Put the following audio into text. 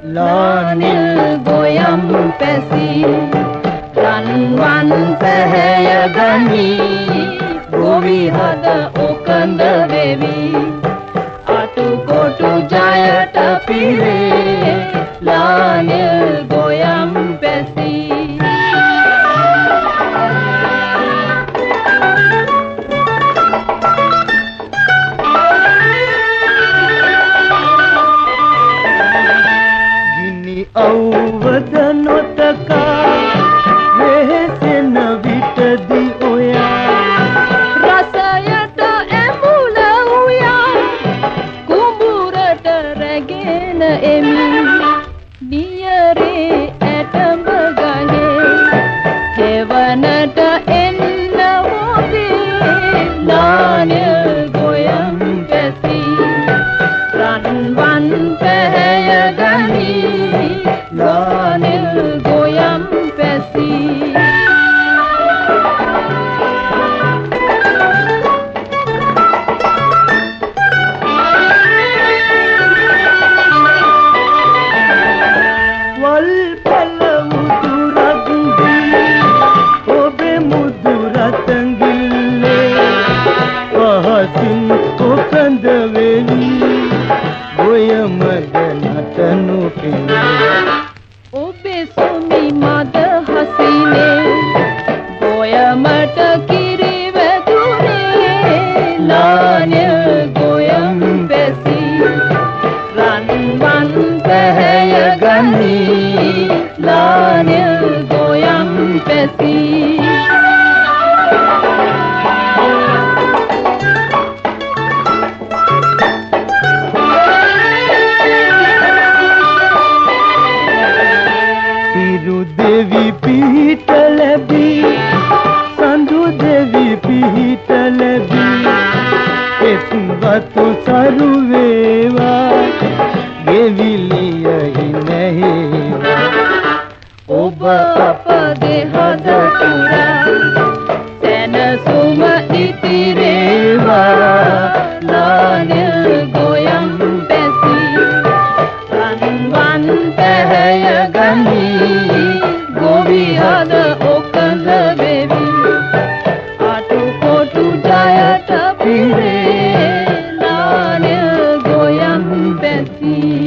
ලානිල් ගොයම් පැසි රන්වන් පැහැය ගනී ගොවිහද උකඳ වෙවි. අවුවද නොතකා වෙහෙසෙන විටදි ඔයා. රසයට ඇඹුල උයා කුඹුරට රැගෙන එමි. అతను పిలువ දෙවි පිහිට ලැබී සඳු දෙවි පිහිට ලැබී එත් වතු සරු වේවා ගෙවිලියහි නැහේවා ඔබ අපගේ හද පුරා සැනසුම ඉතිරේවා ලානෙල් ගොයම් පැසී රන්වන් පැහැය ගනී. فی